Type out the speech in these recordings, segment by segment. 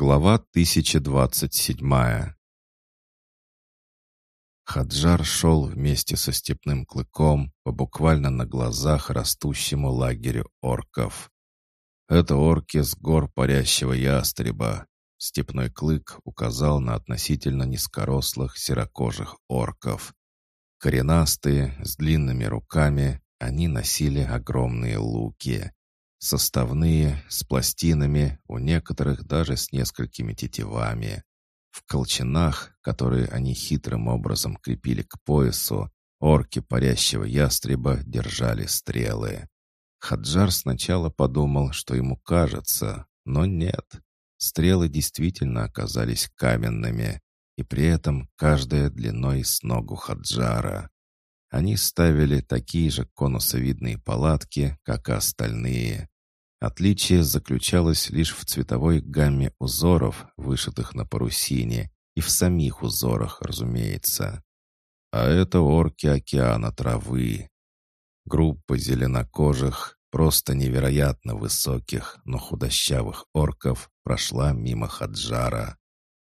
Глава 1027 Хаджар шел вместе со степным клыком по буквально на глазах растущему лагерю орков. «Это орки с гор парящего ястреба», — степной клык указал на относительно низкорослых серокожих орков. Коренастые, с длинными руками, они носили огромные луки. Составные, с пластинами, у некоторых даже с несколькими тетивами. В колчанах, которые они хитрым образом крепили к поясу, орки парящего ястреба держали стрелы. Хаджар сначала подумал, что ему кажется, но нет. Стрелы действительно оказались каменными, и при этом каждая длиной с ногу Хаджара. Они ставили такие же конусовидные палатки, как и остальные. Отличие заключалось лишь в цветовой гамме узоров, вышитых на парусине, и в самих узорах, разумеется. А это орки океана травы. Группа зеленокожих, просто невероятно высоких, но худощавых орков прошла мимо Хаджара.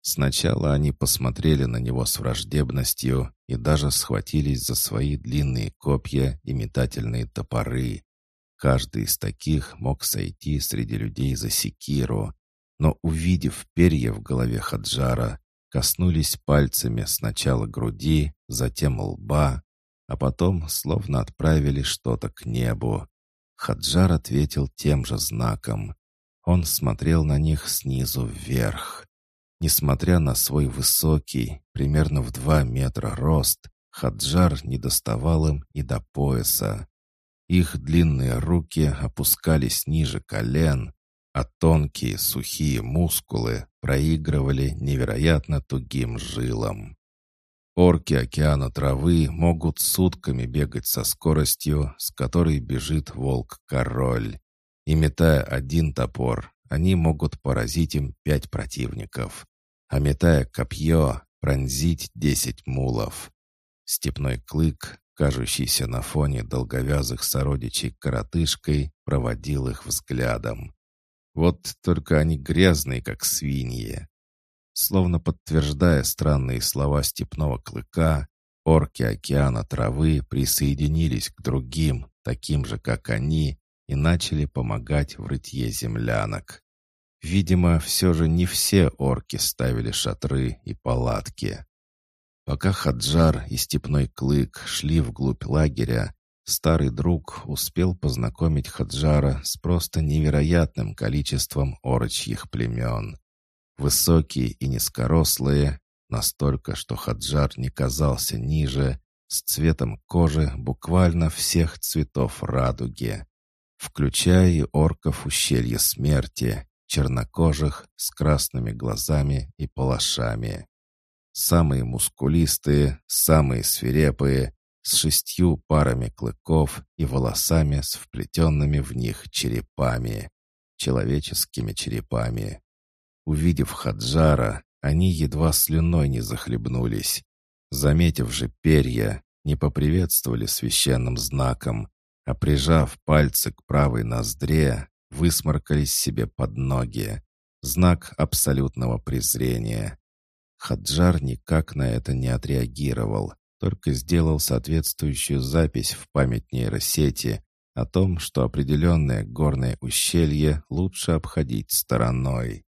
Сначала они посмотрели на него с враждебностью и даже схватились за свои длинные копья и метательные топоры. Каждый из таких мог сойти среди людей за секиру, но, увидев перья в голове Хаджара, коснулись пальцами сначала груди, затем лба, а потом словно отправили что-то к небу. Хаджар ответил тем же знаком. Он смотрел на них снизу вверх. Несмотря на свой высокий, примерно в два метра рост, Хаджар не доставал им и до пояса. Их длинные руки опускались ниже колен, а тонкие сухие мускулы проигрывали невероятно тугим жилам. Орки океана травы могут сутками бегать со скоростью, с которой бежит волк-король. И метая один топор, они могут поразить им пять противников, а метая копье, пронзить десять мулов. Степной клык, кажущийся на фоне долговязых сородичей коротышкой, проводил их взглядом. Вот только они грязные, как свиньи. Словно подтверждая странные слова степного клыка, орки океана травы присоединились к другим, таким же, как они, и начали помогать в рытье землянок. Видимо, все же не все орки ставили шатры и палатки. Пока Хаджар и Степной Клык шли вглубь лагеря, старый друг успел познакомить Хаджара с просто невероятным количеством орочьих племен. Высокие и низкорослые, настолько, что Хаджар не казался ниже, с цветом кожи буквально всех цветов радуги, включая и орков ущелья смерти, чернокожих, с красными глазами и палашами. Самые мускулистые, самые свирепые, с шестью парами клыков и волосами с вплетенными в них черепами, человеческими черепами. Увидев Хаджара, они едва слюной не захлебнулись. Заметив же перья, не поприветствовали священным знаком, а прижав пальцы к правой ноздре, высморкались себе под ноги. Знак абсолютного презрения. Хаджар никак на это не отреагировал, только сделал соответствующую запись в память нейросети о том, что определенное горное ущелье лучше обходить стороной.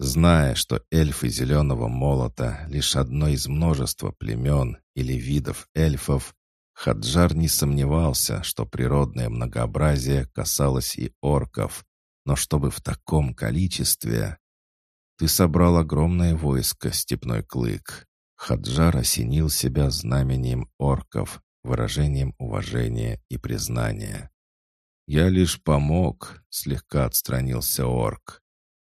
Зная, что эльфы Зеленого Молота — лишь одно из множества племен или видов эльфов, Хаджар не сомневался, что природное многообразие касалось и орков, но чтобы в таком количестве... Ты собрал огромное войско, степной клык. Хаджар осенил себя знамением орков, выражением уважения и признания. «Я лишь помог», — слегка отстранился орк.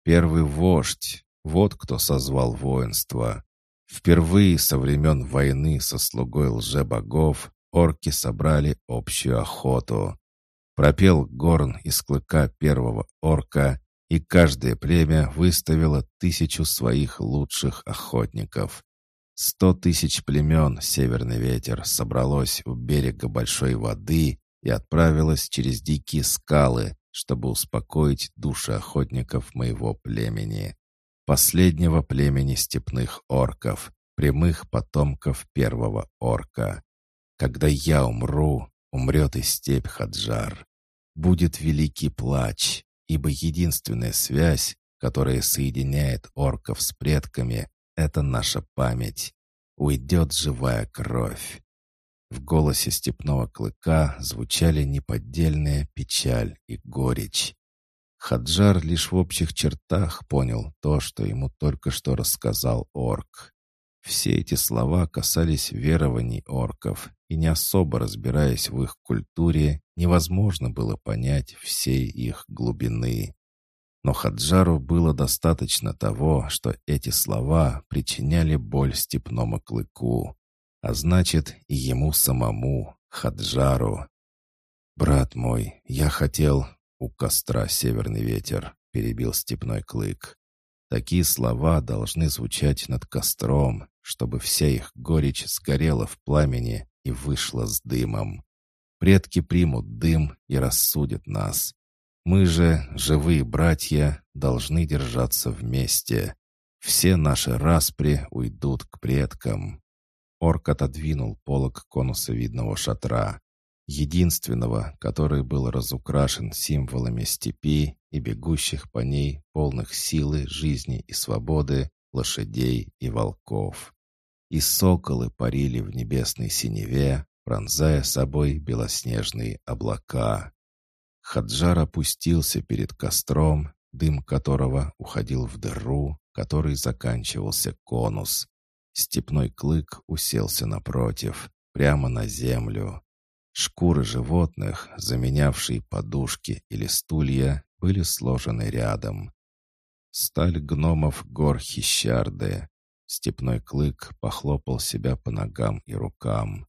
«Первый вождь, вот кто созвал воинство. Впервые со времен войны со слугой лже-богов орки собрали общую охоту. Пропел горн из клыка первого орка, и каждое племя выставило тысячу своих лучших охотников. Сто тысяч племен Северный ветер собралось у берега большой воды и отправилось через дикие скалы, чтобы успокоить души охотников моего племени. последнего племени степных орков, прямых потомков первого орка. Когда я умру, умрет и степь Хаджар. Будет великий плач, ибо единственная связь, которая соединяет орков с предками, это наша память. Уйдет живая кровь. В голосе степного клыка звучали неподдельная печаль и горечь. Хаджар лишь в общих чертах понял то, что ему только что рассказал орк. Все эти слова касались верований орков, и не особо разбираясь в их культуре, невозможно было понять всей их глубины. Но Хаджару было достаточно того, что эти слова причиняли боль степному клыку, а значит и ему самому, Хаджару. «Брат мой, я хотел...» «У костра северный ветер», — перебил степной клык. Такие слова должны звучать над костром, чтобы вся их горечь сгорела в пламени и вышла с дымом. Предки примут дым и рассудят нас. Мы же, живые братья, должны держаться вместе. Все наши распри уйдут к предкам. Орк отодвинул полок конусовидного шатра единственного, который был разукрашен символами степи и бегущих по ней полных силы, жизни и свободы лошадей и волков. И соколы парили в небесной синеве, пронзая собой белоснежные облака. Хаджар опустился перед костром, дым которого уходил в дыру, которой заканчивался конус. Степной клык уселся напротив, прямо на землю. Шкуры животных, заменявшие подушки или стулья, были сложены рядом. Сталь гномов гор Хищарды. Степной клык похлопал себя по ногам и рукам.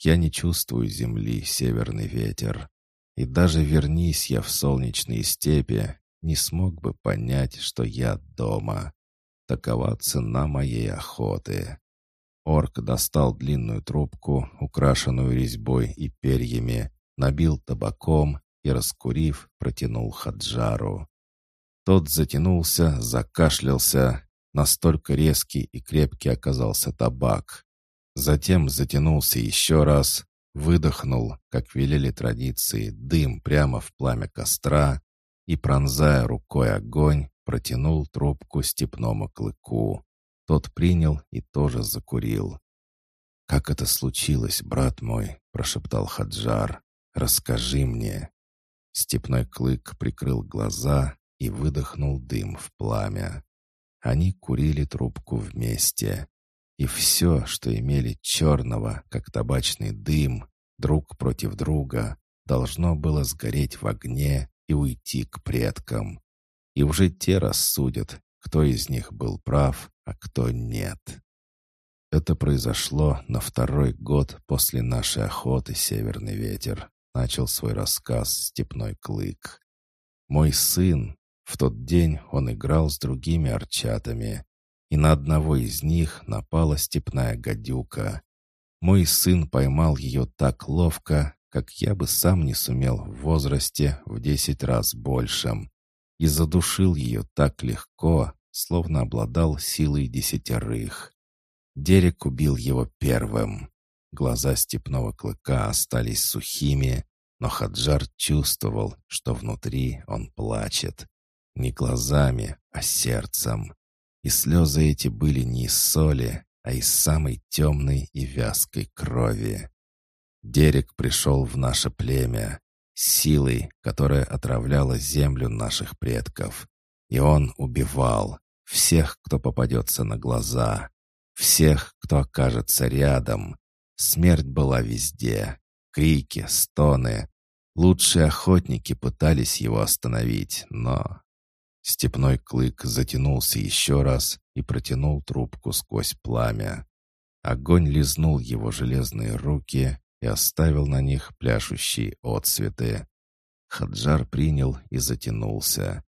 Я не чувствую земли, северный ветер. И даже вернись я в солнечные степи, не смог бы понять, что я дома. Такова цена моей охоты. Орк достал длинную трубку, украшенную резьбой и перьями, набил табаком и, раскурив, протянул Хаджару. Тот затянулся, закашлялся. Настолько резкий и крепкий оказался табак. Затем затянулся еще раз, выдохнул, как велели традиции, дым прямо в пламя костра и, пронзая рукой огонь, протянул трубку степному клыку. Тот принял и тоже закурил. «Как это случилось, брат мой?» — прошептал Хаджар. «Расскажи мне». Степной клык прикрыл глаза и выдохнул дым в пламя. Они курили трубку вместе. И все, что имели черного, как табачный дым, друг против друга, должно было сгореть в огне и уйти к предкам. И уже те рассудят, кто из них был прав, а кто нет. Это произошло на второй год после нашей охоты «Северный ветер», начал свой рассказ «Степной клык». Мой сын, в тот день он играл с другими арчатами, и на одного из них напала степная гадюка. Мой сын поймал ее так ловко, как я бы сам не сумел в возрасте в десять раз большим, и задушил ее так легко, словно обладал силой десятерых. Дерек убил его первым. Глаза степного клыка остались сухими, но Хаджар чувствовал, что внутри он плачет. Не глазами, а сердцем. И слезы эти были не из соли, а из самой темной и вязкой крови. Дерек пришел в наше племя, силой, которая отравляла землю наших предков. И он убивал всех, кто попадется на глаза, всех, кто окажется рядом. Смерть была везде. Крики, стоны. Лучшие охотники пытались его остановить, но... Степной клык затянулся еще раз и протянул трубку сквозь пламя. Огонь лизнул его железные руки и оставил на них пляшущие отсветы. Хаджар принял и затянулся.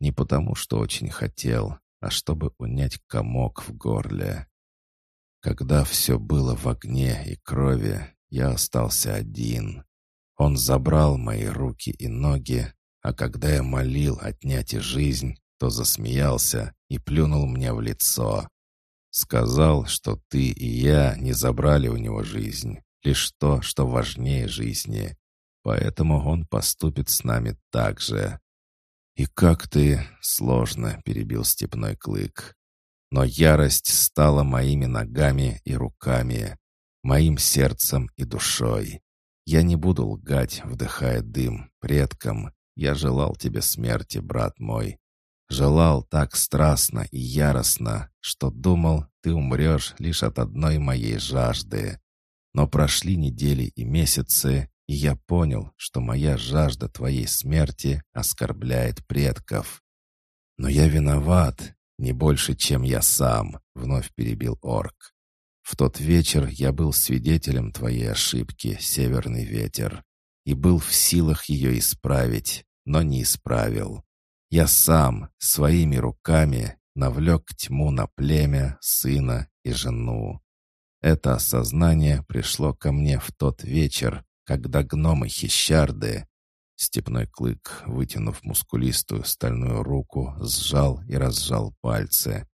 Не потому, что очень хотел, а чтобы унять комок в горле. Когда все было в огне и крови, я остался один. Он забрал мои руки и ноги, а когда я молил отнять и жизнь, то засмеялся и плюнул мне в лицо. Сказал, что ты и я не забрали у него жизнь, лишь то, что важнее жизни. Поэтому он поступит с нами так же. «И как ты...» — сложно перебил степной клык. Но ярость стала моими ногами и руками, моим сердцем и душой. Я не буду лгать, вдыхая дым, предкам. Я желал тебе смерти, брат мой. Желал так страстно и яростно, что думал, ты умрешь лишь от одной моей жажды. Но прошли недели и месяцы, и я понял, что моя жажда твоей смерти оскорбляет предков. Но я виноват, не больше, чем я сам, вновь перебил орк. В тот вечер я был свидетелем твоей ошибки, северный ветер, и был в силах ее исправить, но не исправил. Я сам, своими руками, навлек тьму на племя, сына и жену. Это осознание пришло ко мне в тот вечер, когда гномы-хищарды, степной клык, вытянув мускулистую стальную руку, сжал и разжал пальцы,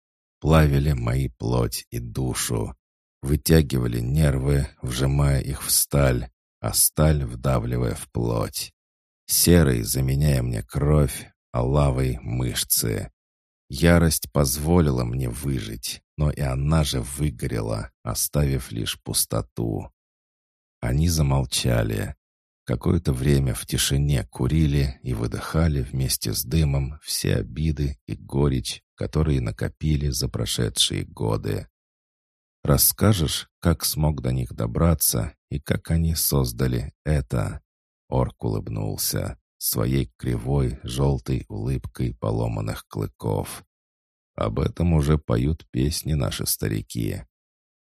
плавили мои плоть и душу, Вытягивали нервы, вжимая их в сталь, а сталь вдавливая в плоть. Серый заменяя мне кровь, а лавой — мышцы. Ярость позволила мне выжить, но и она же выгорела, оставив лишь пустоту. Они замолчали. Какое-то время в тишине курили и выдыхали вместе с дымом все обиды и горечь, которые накопили за прошедшие годы. Расскажешь, как смог до них добраться и как они создали это?» Орк улыбнулся своей кривой желтой улыбкой поломанных клыков. «Об этом уже поют песни наши старики.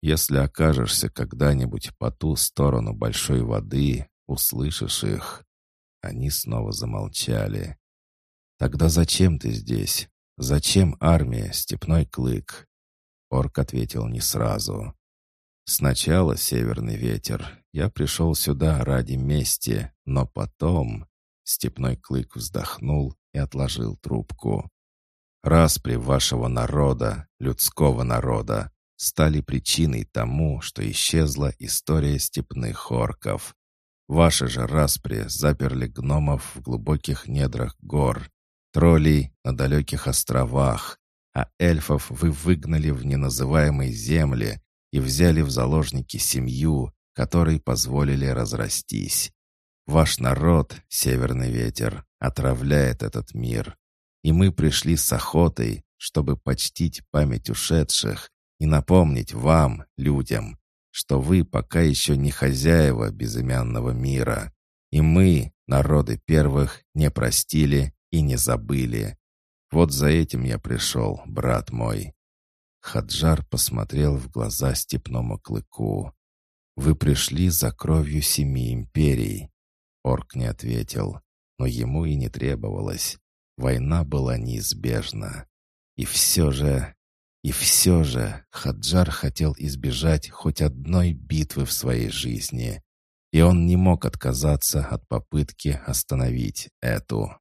Если окажешься когда-нибудь по ту сторону большой воды, услышишь их». Они снова замолчали. «Тогда зачем ты здесь? Зачем армия, степной клык? Орк ответил не сразу. «Сначала северный ветер. Я пришел сюда ради мести, но потом...» Степной клык вздохнул и отложил трубку. «Распри вашего народа, людского народа, стали причиной тому, что исчезла история степных орков. Ваши же распри заперли гномов в глубоких недрах гор, троллей на далеких островах, а эльфов вы выгнали в неназываемой земли и взяли в заложники семью, которой позволили разрастись. Ваш народ, Северный Ветер, отравляет этот мир. И мы пришли с охотой, чтобы почтить память ушедших и напомнить вам, людям, что вы пока еще не хозяева безымянного мира. И мы, народы первых, не простили и не забыли. Вот за этим я пришел, брат мой». Хаджар посмотрел в глаза степному клыку. «Вы пришли за кровью семи империй». Орк не ответил, но ему и не требовалось. Война была неизбежна. И все же... И все же Хаджар хотел избежать хоть одной битвы в своей жизни. И он не мог отказаться от попытки остановить эту.